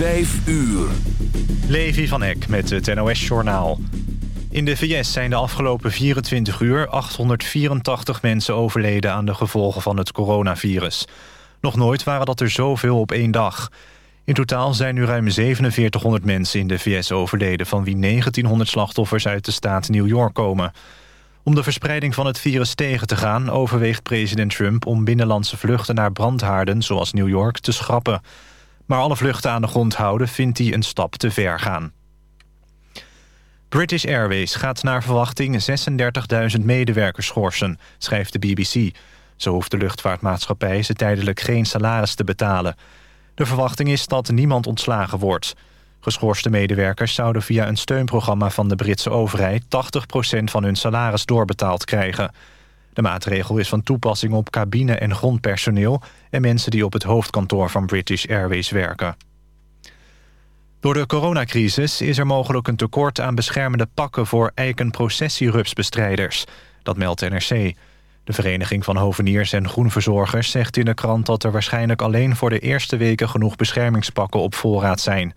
5 uur. Levi van Eck met het NOS-journaal. In de VS zijn de afgelopen 24 uur 884 mensen overleden... aan de gevolgen van het coronavirus. Nog nooit waren dat er zoveel op één dag. In totaal zijn nu ruim 4700 mensen in de VS overleden... van wie 1900 slachtoffers uit de staat New York komen. Om de verspreiding van het virus tegen te gaan... overweegt president Trump om binnenlandse vluchten naar brandhaarden... zoals New York te schrappen... Maar alle vluchten aan de grond houden vindt hij een stap te ver gaan. British Airways gaat naar verwachting 36.000 medewerkers schorsen, schrijft de BBC. Zo hoeft de luchtvaartmaatschappij ze tijdelijk geen salaris te betalen. De verwachting is dat niemand ontslagen wordt. Geschorste medewerkers zouden via een steunprogramma van de Britse overheid... 80% van hun salaris doorbetaald krijgen... De maatregel is van toepassing op cabine- en grondpersoneel... en mensen die op het hoofdkantoor van British Airways werken. Door de coronacrisis is er mogelijk een tekort aan beschermende pakken... voor eikenprocessierupsbestrijders. Dat meldt NRC. De Vereniging van Hoveniers en Groenverzorgers zegt in de krant... dat er waarschijnlijk alleen voor de eerste weken genoeg beschermingspakken op voorraad zijn.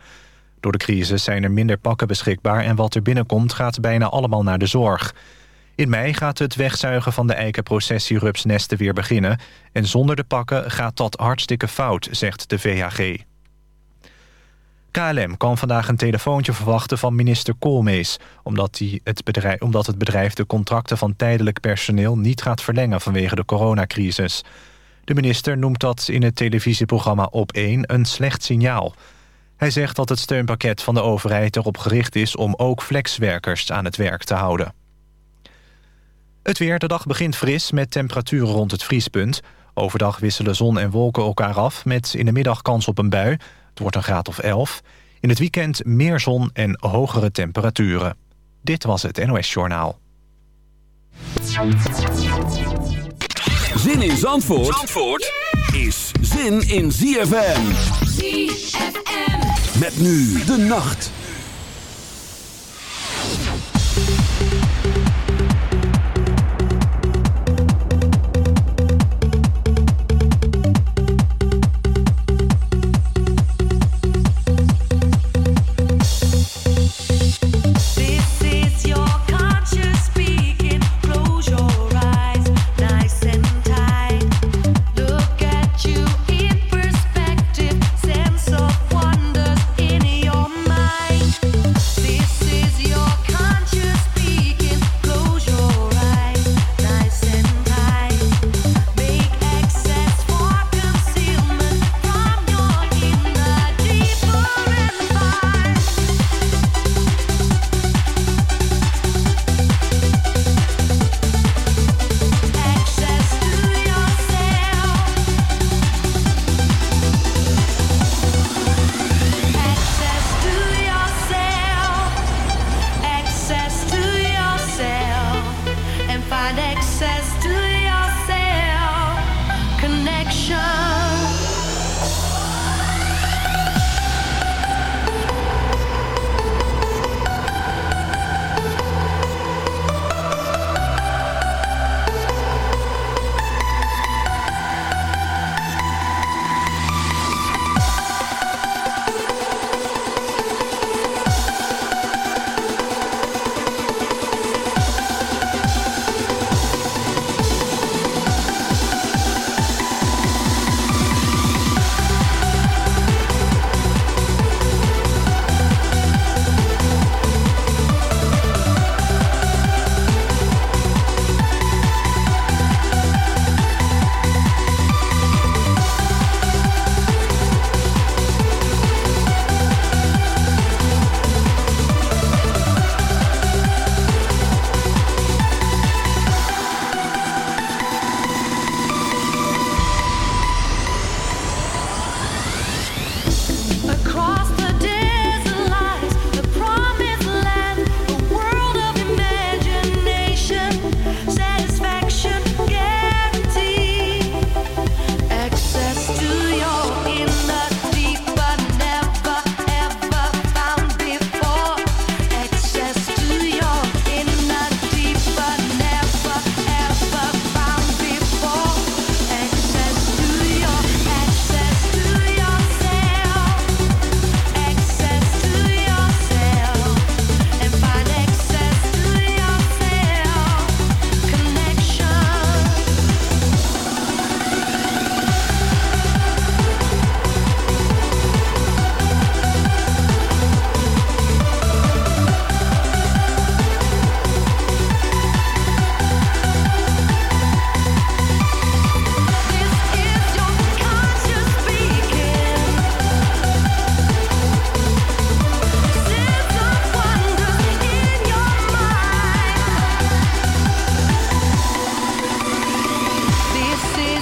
Door de crisis zijn er minder pakken beschikbaar... en wat er binnenkomt gaat bijna allemaal naar de zorg... In mei gaat het wegzuigen van de eikenprocessierupsnesten weer beginnen... en zonder de pakken gaat dat hartstikke fout, zegt de VHG. KLM kan vandaag een telefoontje verwachten van minister Koolmees... Omdat, het bedrijf, omdat het bedrijf de contracten van tijdelijk personeel niet gaat verlengen vanwege de coronacrisis. De minister noemt dat in het televisieprogramma Op1 een slecht signaal. Hij zegt dat het steunpakket van de overheid erop gericht is om ook flexwerkers aan het werk te houden. Het weer, de dag begint fris met temperaturen rond het vriespunt. Overdag wisselen zon en wolken elkaar af met in de middag kans op een bui. Het wordt een graad of 11. In het weekend meer zon en hogere temperaturen. Dit was het NOS Journaal. Zin in Zandvoort, Zandvoort is zin in ZFM. ZFM. Met nu de nacht.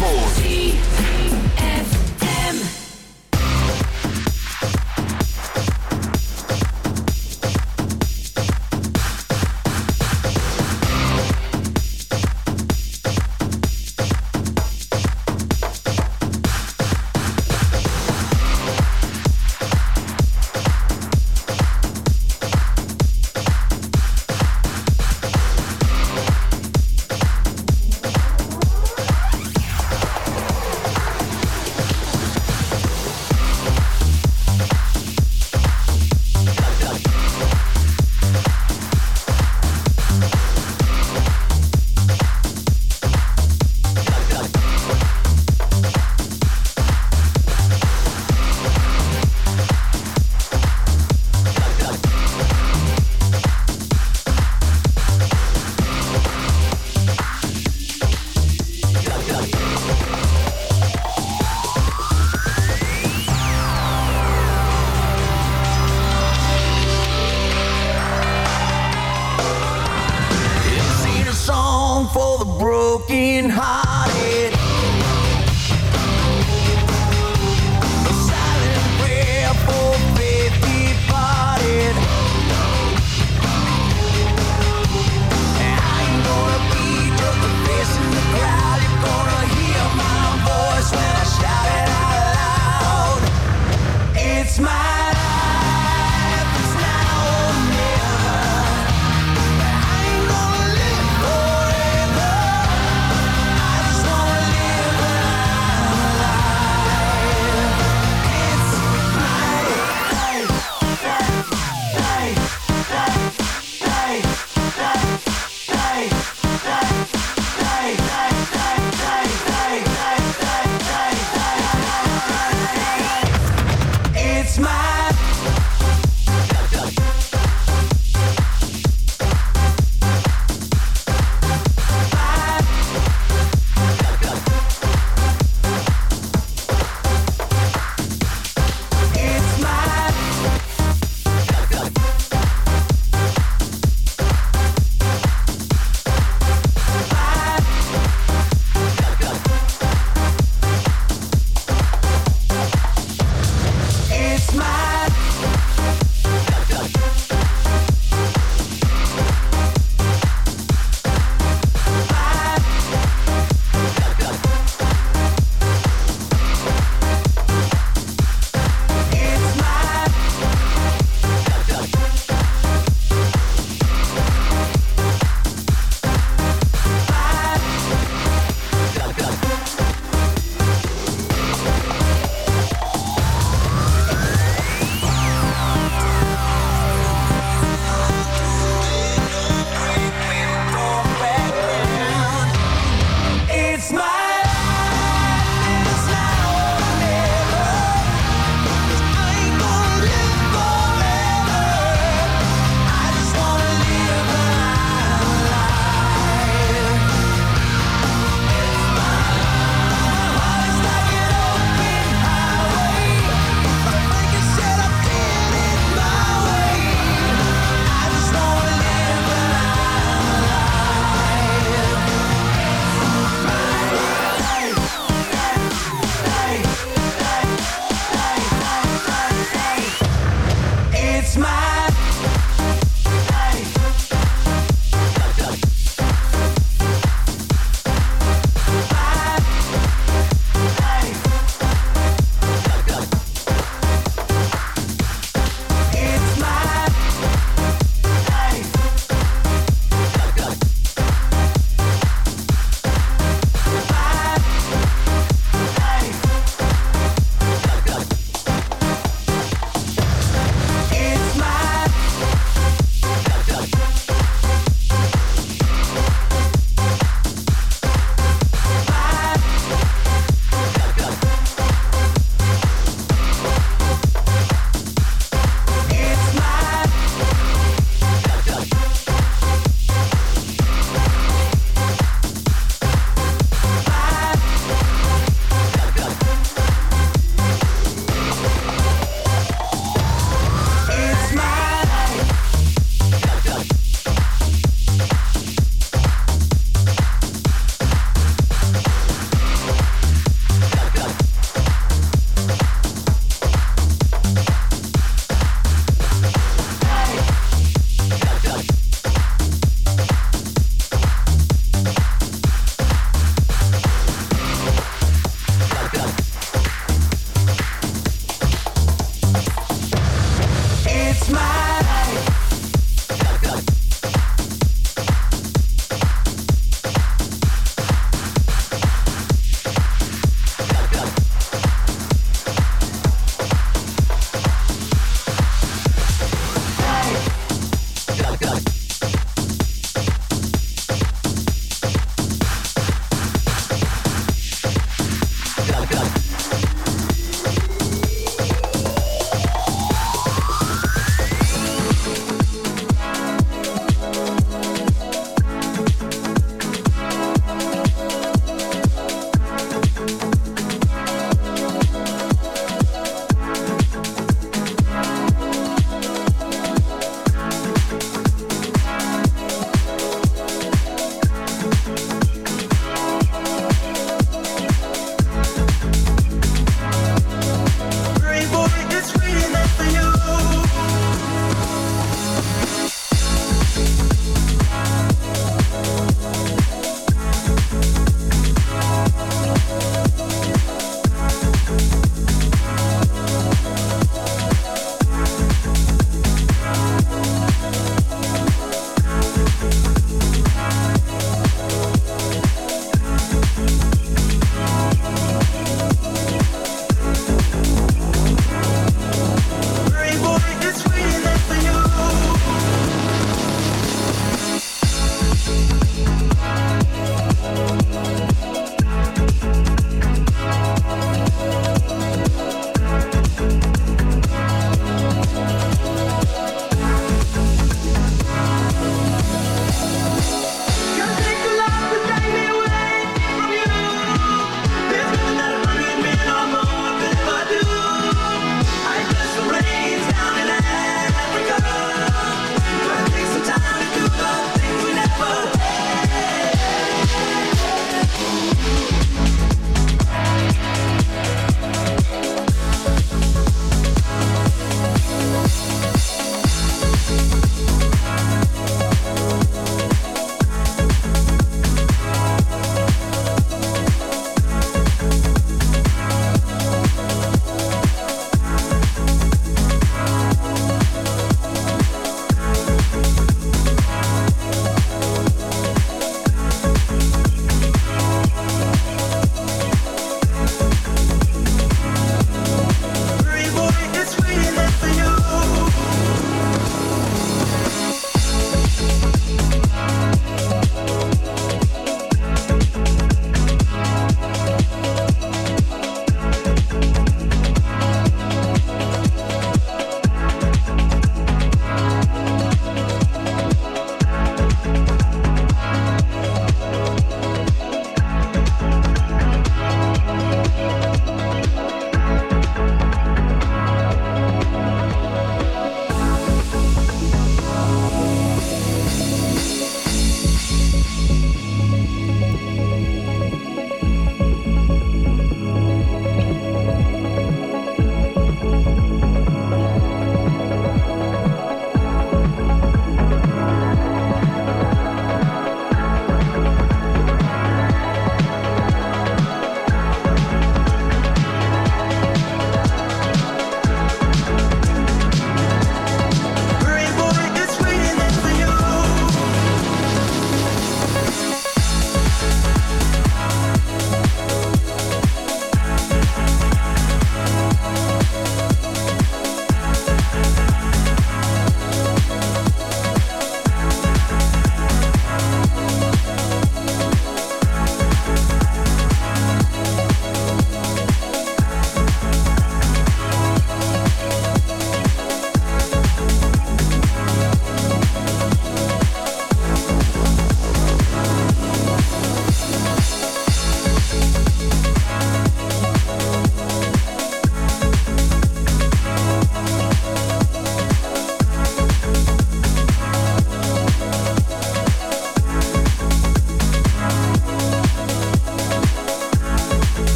Zandvoort.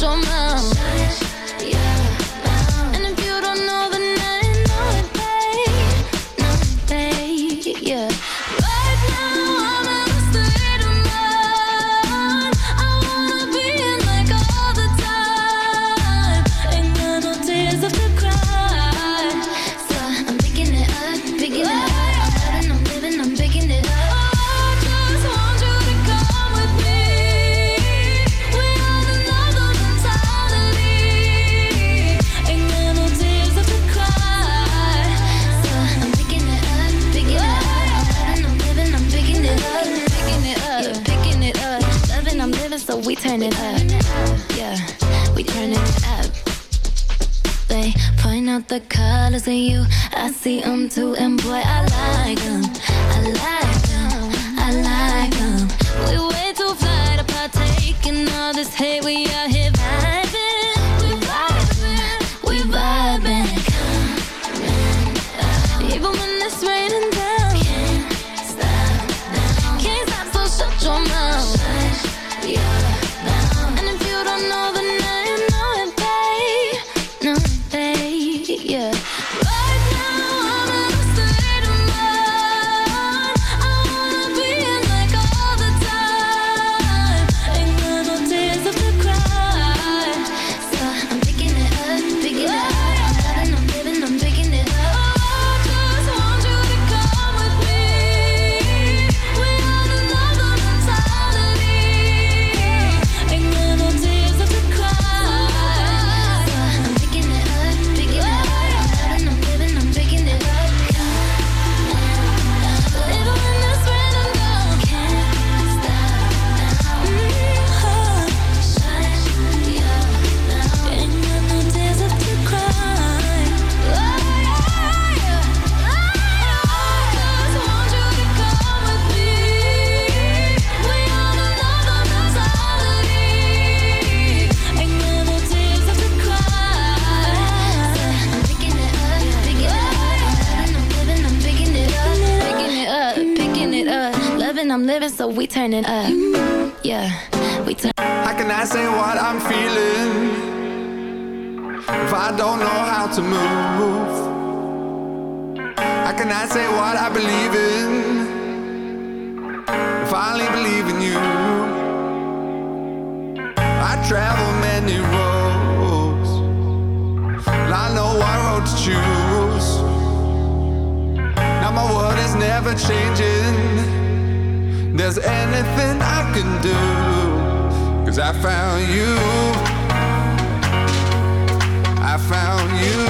zo the colors in you. I see them too, and boy, I like them. I like. turn up. Yeah, we turn. How can I say what I'm feeling if I don't know how to move? found you.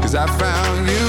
Cause I found you.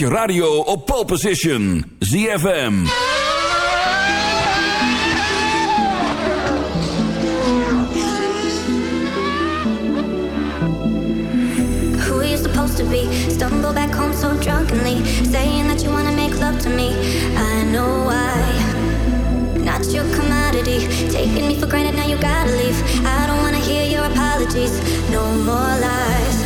je radio op pole position. ZFM. Who are you supposed to be? Stumble back home so drunkenly. Saying that you wanna make love to me. I know why. Not your commodity. Taking me for granted, now you gotta leave. I don't wanna hear your apologies. No more lies.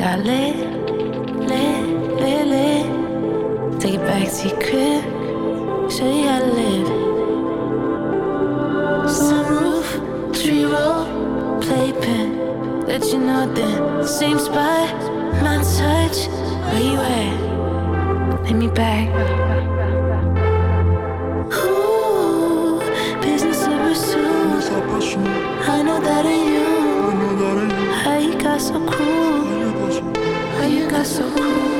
got lit, lit, lit. Take it back to your crib, show you how to live. Sunroof, tree roll, playpen. Let you know that. same spot, my touch. Where you at? Let me back. Ooh, business of pursuit. I know that ain't you. I know that ain't you. How you got so cool? so cool.